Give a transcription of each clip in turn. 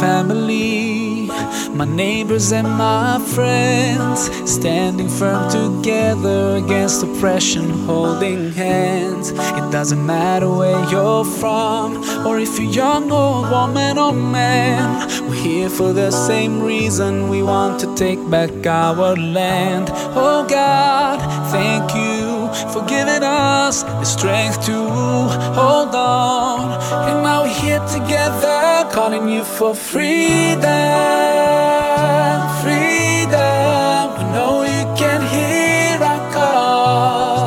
family, my neighbors and my friends, standing firm together against oppression, holding hands. It doesn't matter where you're from, or if you're young or woman or man, we're here for the same reason we want to take back our land. Oh God, thank you for giving us the strength to hold on. And now we're here together, calling you for freedom. Freedom. We know you can hear our call.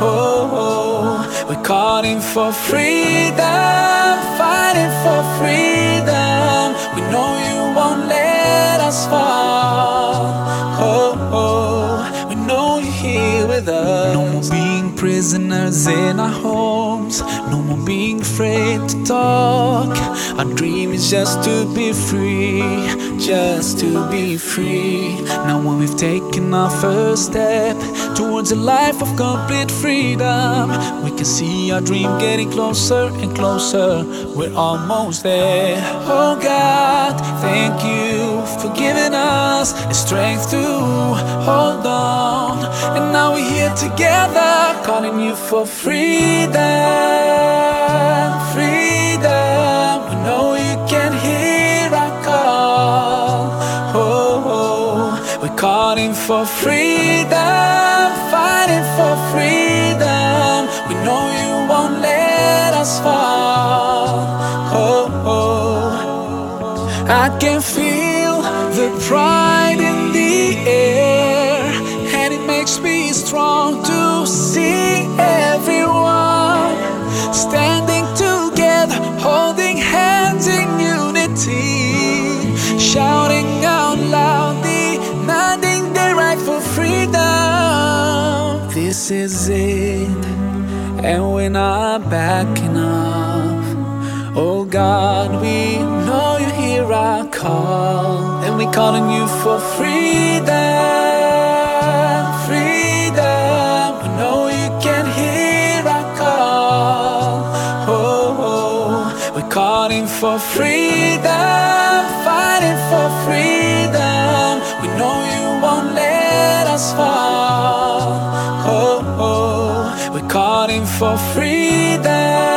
Oh, oh. we're calling for freedom, fighting for freedom. We know you won't let us fall. Oh, oh. we know you're here with us. No more being prisoners in our homes. No more being afraid to talk. Our dream is just to be free, just to be free. Now, when we've taken our first step towards a life of complete freedom, we can see our dream getting closer and closer. We're almost there. Oh God, thank you for giving us the strength to hold on. And now we're here together, for freedom. Freedom. We know you can hear our call. Oh, oh. we're calling for freedom, fighting for freedom. We know you won't let us fall. Oh, oh. I can feel the pride This is it, and we're not backing up. Oh God, we know you hear our call, and we're calling you for freedom. Freedom, we know you can hear our call. Oh, oh. oh. we're calling for freedom, fighting for freedom. For freedom.